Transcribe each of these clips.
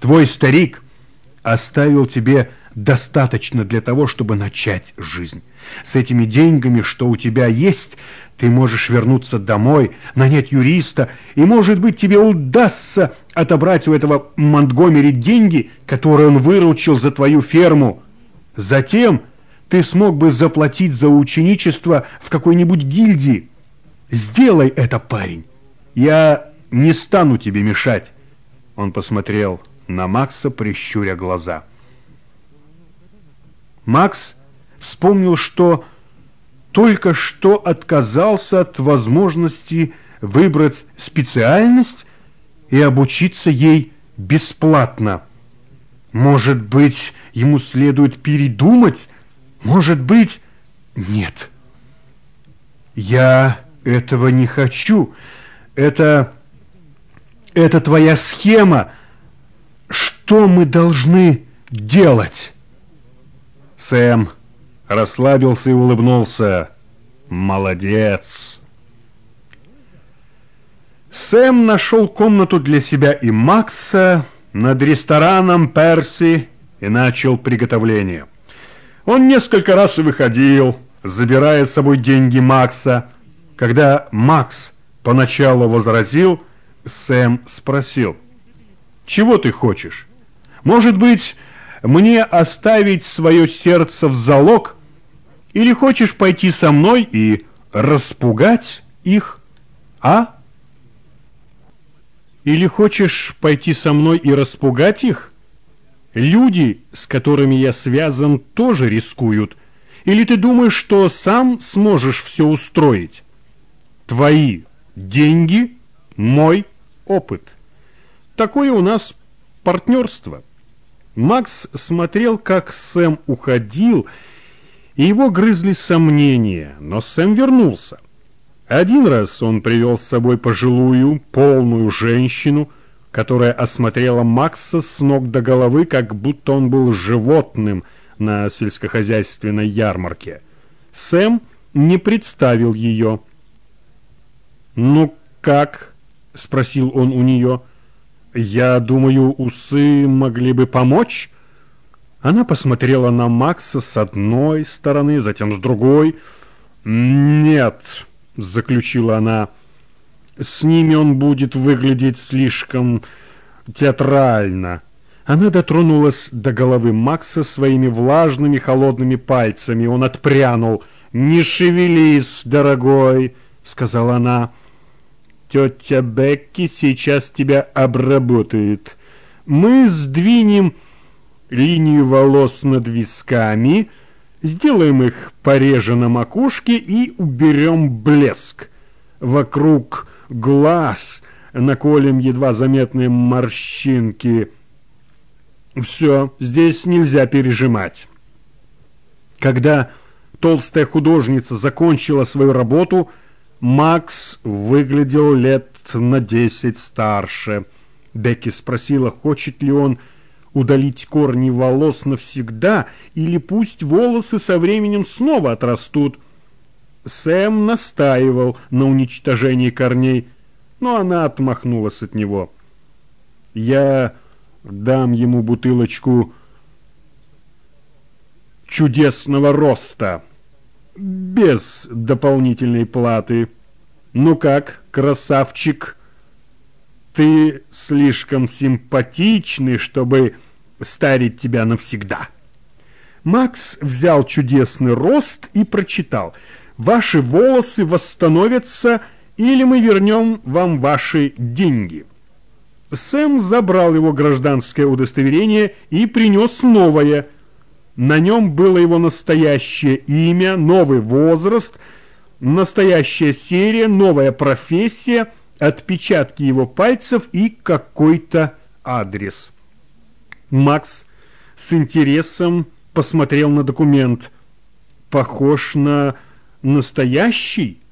Твой старик оставил тебе достаточно для того, чтобы начать жизнь. С этими деньгами, что у тебя есть, ты можешь вернуться домой, нанять юриста, и, может быть, тебе удастся отобрать у этого Монтгомери деньги, которые он выручил за твою ферму. Затем ты смог бы заплатить за ученичество в какой-нибудь гильдии. Сделай это, парень. Я не стану тебе мешать. Он посмотрел на Макса, прищуря глаза. Макс вспомнил, что только что отказался от возможности выбрать специальность и обучиться ей бесплатно. Может быть, ему следует передумать? Может быть, нет. Я этого не хочу. Это... это твоя схема. Что мы должны делать? Сэм расслабился и улыбнулся. «Молодец!» Сэм нашел комнату для себя и Макса над рестораном Перси и начал приготовление. Он несколько раз выходил, забирая с собой деньги Макса. Когда Макс поначалу возразил, Сэм спросил, «Чего ты хочешь? Может быть, мне оставить свое сердце в залог?» Или хочешь пойти со мной и распугать их, а? Или хочешь пойти со мной и распугать их? Люди, с которыми я связан, тоже рискуют. Или ты думаешь, что сам сможешь все устроить? Твои деньги, мой опыт. Такое у нас партнерство. Макс смотрел, как Сэм уходил, и его грызли сомнения, но Сэм вернулся. Один раз он привел с собой пожилую, полную женщину, которая осмотрела Макса с ног до головы, как будто он был животным на сельскохозяйственной ярмарке. Сэм не представил ее. «Ну как?» — спросил он у нее. «Я думаю, усы могли бы помочь?» Она посмотрела на Макса с одной стороны, затем с другой. «Нет», — заключила она, — «с ними он будет выглядеть слишком театрально». Она дотронулась до головы Макса своими влажными холодными пальцами. Он отпрянул. «Не шевелись, дорогой», — сказала она. «Тетя Бекки сейчас тебя обработает. Мы сдвинем...» линию волос над висками, сделаем их пореже на макушке и уберем блеск. Вокруг глаз наколем едва заметные морщинки. Все, здесь нельзя пережимать. Когда толстая художница закончила свою работу, Макс выглядел лет на десять старше. Бекки спросила, хочет ли он удалить корни волос навсегда или пусть волосы со временем снова отрастут. Сэм настаивал на уничтожении корней, но она отмахнулась от него. «Я дам ему бутылочку чудесного роста, без дополнительной платы. Ну как, красавчик?» Ты слишком симпатичный, чтобы старить тебя навсегда. Макс взял чудесный рост и прочитал. Ваши волосы восстановятся, или мы вернем вам ваши деньги. Сэм забрал его гражданское удостоверение и принес новое. На нем было его настоящее имя, новый возраст, настоящая серия, новая профессия – отпечатки его пальцев и какой-то адрес. Макс с интересом посмотрел на документ. Похож на настоящий?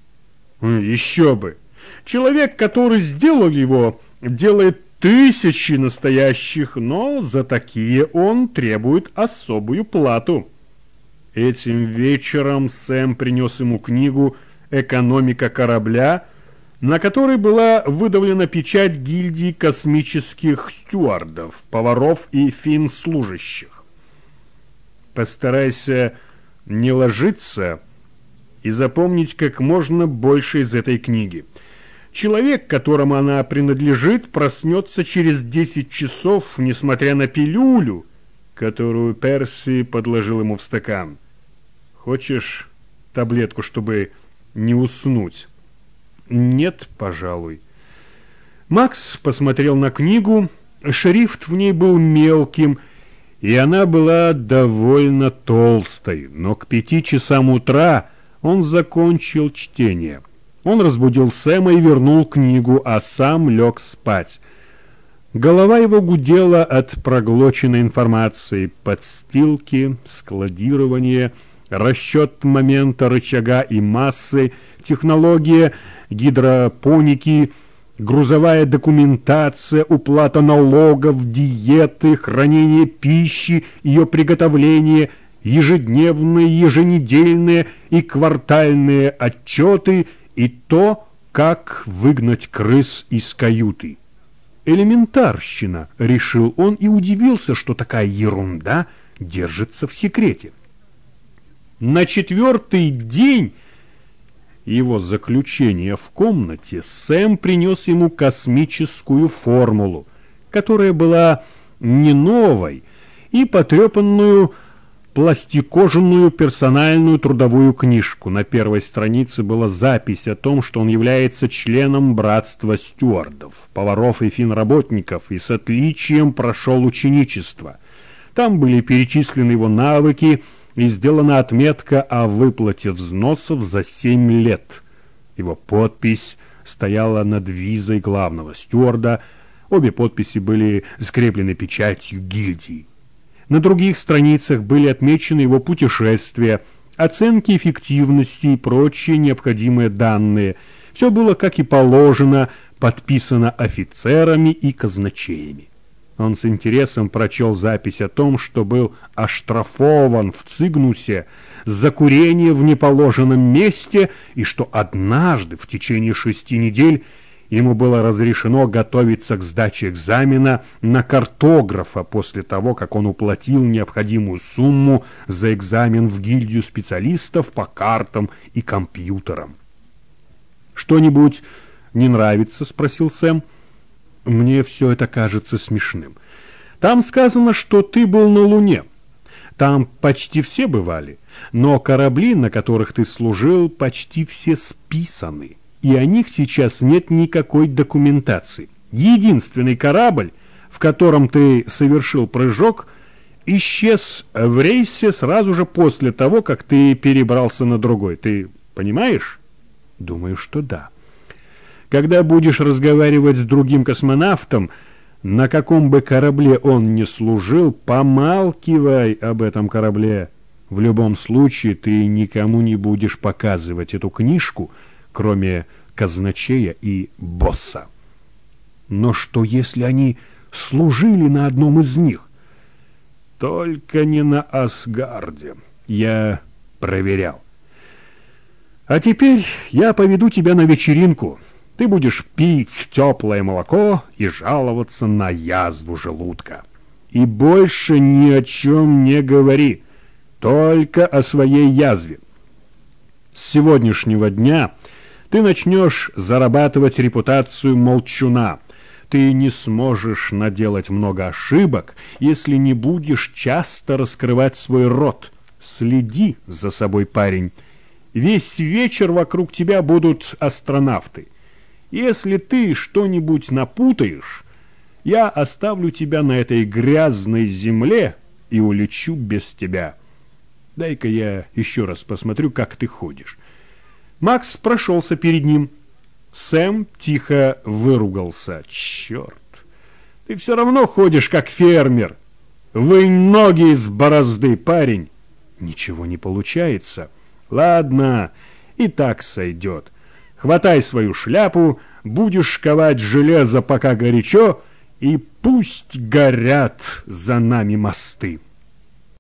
Еще бы. Человек, который сделал его, делает тысячи настоящих, но за такие он требует особую плату. Этим вечером Сэм принес ему книгу «Экономика корабля», на которой была выдавлена печать гильдии космических стюардов, поваров и финслужащих. Постарайся не ложиться и запомнить как можно больше из этой книги. Человек, которому она принадлежит, проснется через 10 часов, несмотря на пилюлю, которую Перси подложил ему в стакан. Хочешь таблетку, чтобы не уснуть? Нет, пожалуй. Макс посмотрел на книгу. Шрифт в ней был мелким, и она была довольно толстой, но к пяти часам утра он закончил чтение. Он разбудил Сэма и вернул книгу, а сам лег спать. Голова его гудела от проглоченной информации, подстилки, складирование, расчет момента рычага и массы, технология гидропоники, грузовая документация, уплата налогов, диеты, хранение пищи, ее приготовление, ежедневные, еженедельные и квартальные отчеты и то, как выгнать крыс из каюты. Элементарщина, решил он и удивился, что такая ерунда держится в секрете. На четвертый день его заключения в комнате Сэм принес ему космическую формулу, которая была не новой, и потрепанную пластикоженную персональную трудовую книжку. На первой странице была запись о том, что он является членом братства стюардов, поваров и финработников и с отличием прошел ученичество. Там были перечислены его навыки, и сделана отметка о выплате взносов за семь лет. Его подпись стояла над визой главного стюарда, обе подписи были скреплены печатью гильдии. На других страницах были отмечены его путешествия, оценки эффективности и прочие необходимые данные. Все было, как и положено, подписано офицерами и казначеями. Он с интересом прочел запись о том, что был оштрафован в Цигнусе за курение в неположенном месте и что однажды в течение шести недель ему было разрешено готовиться к сдаче экзамена на картографа после того, как он уплатил необходимую сумму за экзамен в гильдию специалистов по картам и компьютерам. «Что-нибудь не нравится?» — спросил Сэм. Мне все это кажется смешным. Там сказано, что ты был на Луне. Там почти все бывали, но корабли, на которых ты служил, почти все списаны, и о них сейчас нет никакой документации. Единственный корабль, в котором ты совершил прыжок, исчез в рейсе сразу же после того, как ты перебрался на другой. Ты понимаешь? Думаю, что да. Когда будешь разговаривать с другим космонавтом, на каком бы корабле он ни служил, помалкивай об этом корабле. В любом случае ты никому не будешь показывать эту книжку, кроме казначея и босса. Но что, если они служили на одном из них? Только не на Асгарде. Я проверял. А теперь я поведу тебя на вечеринку. Ты будешь пить теплое молоко и жаловаться на язву желудка. И больше ни о чем не говори, только о своей язве. С сегодняшнего дня ты начнешь зарабатывать репутацию молчуна. Ты не сможешь наделать много ошибок, если не будешь часто раскрывать свой рот. Следи за собой, парень. Весь вечер вокруг тебя будут астронавты. Если ты что-нибудь напутаешь, я оставлю тебя на этой грязной земле и улечу без тебя. Дай-ка я еще раз посмотрю, как ты ходишь. Макс прошелся перед ним. Сэм тихо выругался. Черт, ты все равно ходишь, как фермер. Вынь ноги из борозды, парень. Ничего не получается. Ладно, и так сойдет. Хватай свою шляпу, будешь ковать железо, пока горячо, и пусть горят за нами мосты.